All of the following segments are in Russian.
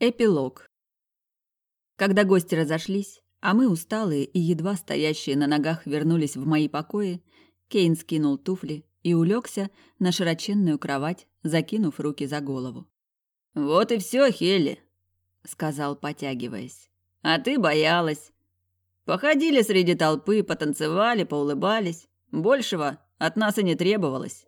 Эпилог. Когда гости разошлись, а мы, усталые и едва стоящие на ногах, вернулись в мои покои, Кейн скинул туфли и улегся на широченную кровать, закинув руки за голову. «Вот и все, Хелли», — сказал, потягиваясь. «А ты боялась. Походили среди толпы, потанцевали, поулыбались. Большего от нас и не требовалось».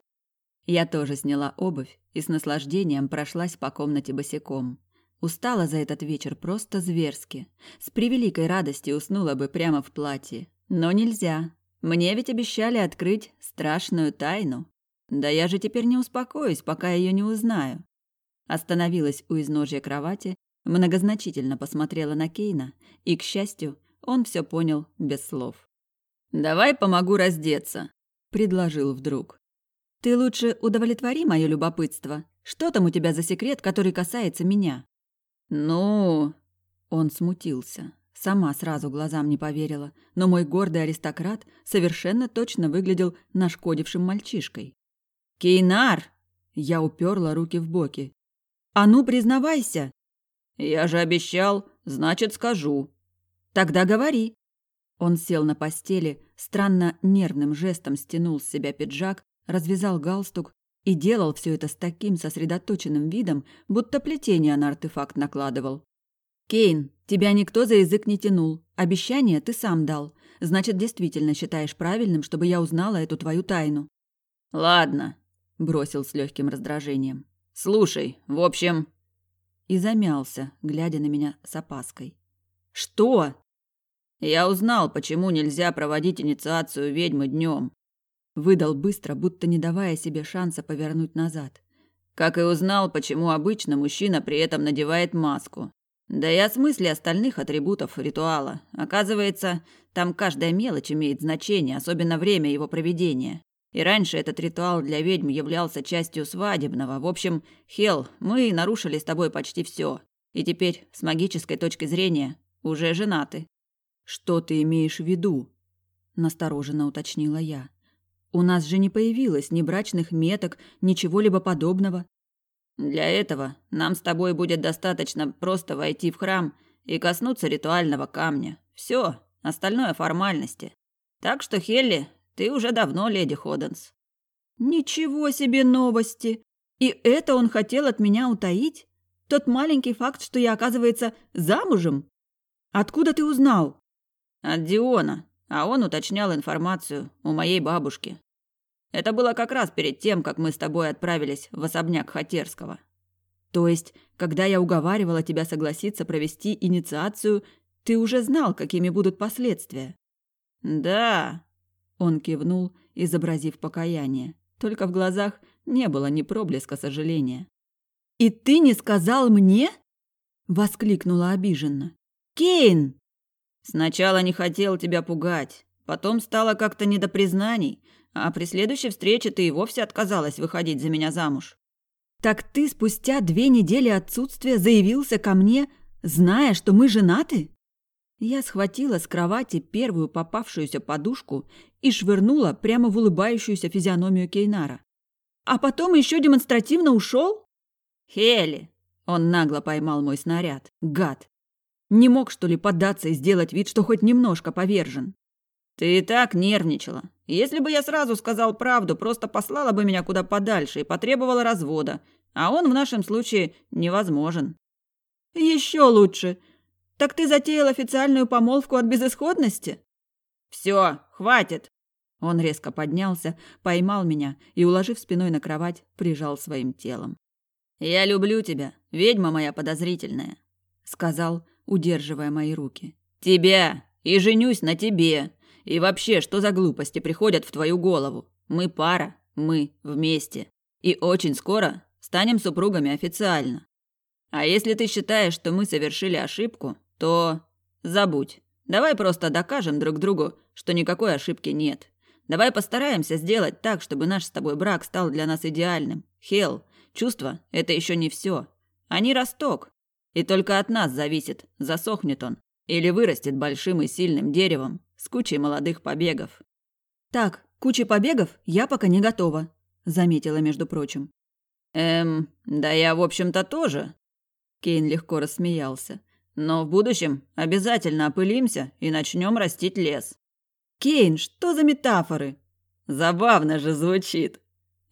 Я тоже сняла обувь и с наслаждением прошлась по комнате босиком. Устала за этот вечер просто зверски. С превеликой радостью уснула бы прямо в платье. Но нельзя. Мне ведь обещали открыть страшную тайну. Да я же теперь не успокоюсь, пока ее не узнаю. Остановилась у изножья кровати, многозначительно посмотрела на Кейна, и, к счастью, он все понял без слов. «Давай помогу раздеться», — предложил вдруг. «Ты лучше удовлетвори мое любопытство. Что там у тебя за секрет, который касается меня?» «Ну...» Он смутился. Сама сразу глазам не поверила, но мой гордый аристократ совершенно точно выглядел нашкодившим мальчишкой. «Кейнар!» Я уперла руки в боки. «А ну, признавайся!» «Я же обещал, значит, скажу». «Тогда говори». Он сел на постели, странно нервным жестом стянул с себя пиджак, развязал галстук и делал все это с таким сосредоточенным видом, будто плетение на артефакт накладывал. «Кейн, тебя никто за язык не тянул. Обещание ты сам дал. Значит, действительно считаешь правильным, чтобы я узнала эту твою тайну». «Ладно», — бросил с легким раздражением. «Слушай, в общем...» И замялся, глядя на меня с опаской. «Что?» «Я узнал, почему нельзя проводить инициацию ведьмы днем. Выдал быстро, будто не давая себе шанса повернуть назад. Как и узнал, почему обычно мужчина при этом надевает маску. Да и о смысле остальных атрибутов ритуала. Оказывается, там каждая мелочь имеет значение, особенно время его проведения. И раньше этот ритуал для ведьм являлся частью свадебного. В общем, Хел, мы нарушили с тобой почти все. И теперь, с магической точки зрения, уже женаты. Что ты имеешь в виду? Настороженно уточнила я. У нас же не появилось ни брачных меток, ничего либо подобного. Для этого нам с тобой будет достаточно просто войти в храм и коснуться ритуального камня. Все, остальное формальности. Так что, Хелли, ты уже давно леди Ходенс. Ничего себе новости! И это он хотел от меня утаить? Тот маленький факт, что я, оказывается, замужем? Откуда ты узнал? От Диона. А он уточнял информацию у моей бабушки. Это было как раз перед тем, как мы с тобой отправились в особняк Хатерского. То есть, когда я уговаривала тебя согласиться провести инициацию, ты уже знал, какими будут последствия? Да. Он кивнул, изобразив покаяние. Только в глазах не было ни проблеска сожаления. «И ты не сказал мне?» – воскликнула обиженно. «Кейн!» Сначала не хотел тебя пугать, потом стало как-то не до признаний, а при следующей встрече ты и вовсе отказалась выходить за меня замуж. Так ты спустя две недели отсутствия заявился ко мне, зная, что мы женаты? Я схватила с кровати первую попавшуюся подушку и швырнула прямо в улыбающуюся физиономию Кейнара. А потом еще демонстративно ушел? Хели! Он нагло поймал мой снаряд. Гад! Не мог, что ли, поддаться и сделать вид, что хоть немножко повержен? Ты и так нервничала. Если бы я сразу сказал правду, просто послала бы меня куда подальше и потребовала развода. А он в нашем случае невозможен. Еще лучше. Так ты затеял официальную помолвку от безысходности? Все, хватит. Он резко поднялся, поймал меня и, уложив спиной на кровать, прижал своим телом. «Я люблю тебя, ведьма моя подозрительная», — сказал, удерживая мои руки. «Тебя! И женюсь на тебе! И вообще, что за глупости приходят в твою голову? Мы пара, мы вместе. И очень скоро станем супругами официально. А если ты считаешь, что мы совершили ошибку, то забудь. Давай просто докажем друг другу, что никакой ошибки нет. Давай постараемся сделать так, чтобы наш с тобой брак стал для нас идеальным. Хел, чувства – это еще не все. Они росток, и только от нас зависит, засохнет он или вырастет большим и сильным деревом с кучей молодых побегов. Так, кучи побегов я пока не готова, заметила, между прочим. Эм, да я, в общем-то, тоже. Кейн легко рассмеялся. «Но в будущем обязательно опылимся и начнем растить лес». «Кейн, что за метафоры?» «Забавно же звучит».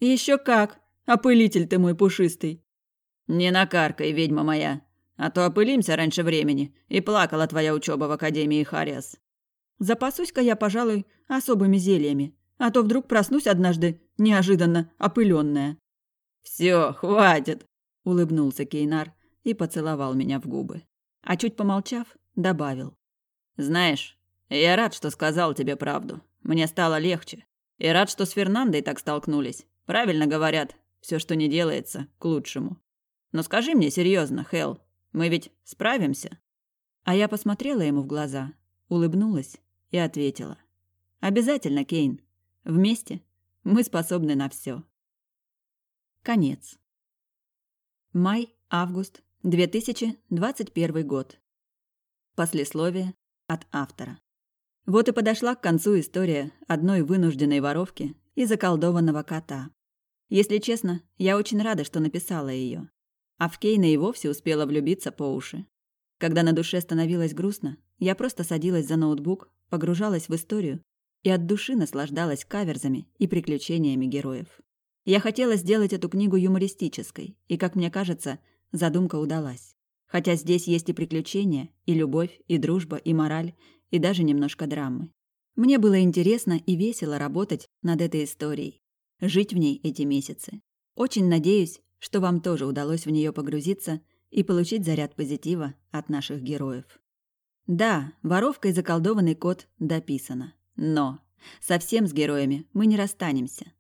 «Еще как! Опылитель ты мой пушистый!» «Не накаркай, ведьма моя, а то опылимся раньше времени, и плакала твоя учеба в Академии Хариас». «Запасусь-ка я, пожалуй, особыми зельями, а то вдруг проснусь однажды, неожиданно опыленная». «Все, хватит!» – улыбнулся Кейнар и поцеловал меня в губы. А чуть помолчав, добавил. «Знаешь, я рад, что сказал тебе правду. Мне стало легче. И рад, что с Фернандой так столкнулись. Правильно говорят, все, что не делается, к лучшему. Но скажи мне серьезно, Хел, мы ведь справимся?» А я посмотрела ему в глаза, улыбнулась и ответила. «Обязательно, Кейн. Вместе мы способны на все. Конец. Май-август 2021 год. Послесловие от автора. Вот и подошла к концу история одной вынужденной воровки и заколдованного кота. Если честно, я очень рада, что написала ее. А в Кейна и вовсе успела влюбиться по уши. Когда на душе становилось грустно, я просто садилась за ноутбук, погружалась в историю и от души наслаждалась каверзами и приключениями героев. Я хотела сделать эту книгу юмористической, и, как мне кажется, задумка удалась. Хотя здесь есть и приключения, и любовь, и дружба, и мораль, и даже немножко драмы. Мне было интересно и весело работать над этой историей, жить в ней эти месяцы. Очень надеюсь, что вам тоже удалось в нее погрузиться и получить заряд позитива от наших героев. Да, воровка и заколдованный кот дописано. Но совсем с героями мы не расстанемся.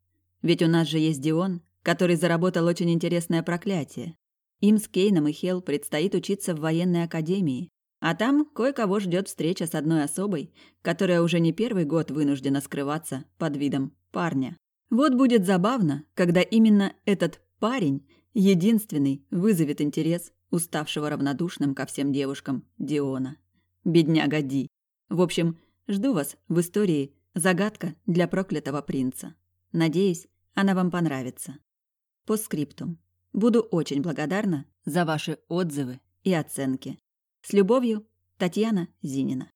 Ведь у нас же есть Дион, который заработал очень интересное проклятие. Им с Кейном и Хел предстоит учиться в военной академии. А там кое-кого ждет встреча с одной особой, которая уже не первый год вынуждена скрываться под видом парня. Вот будет забавно, когда именно этот парень единственный вызовет интерес уставшего равнодушным ко всем девушкам Диона. Бедняга Ди. В общем, жду вас в истории «Загадка для проклятого принца». Надеюсь, она вам понравится. По скриптум. Буду очень благодарна за ваши отзывы и оценки. С любовью, Татьяна Зинина.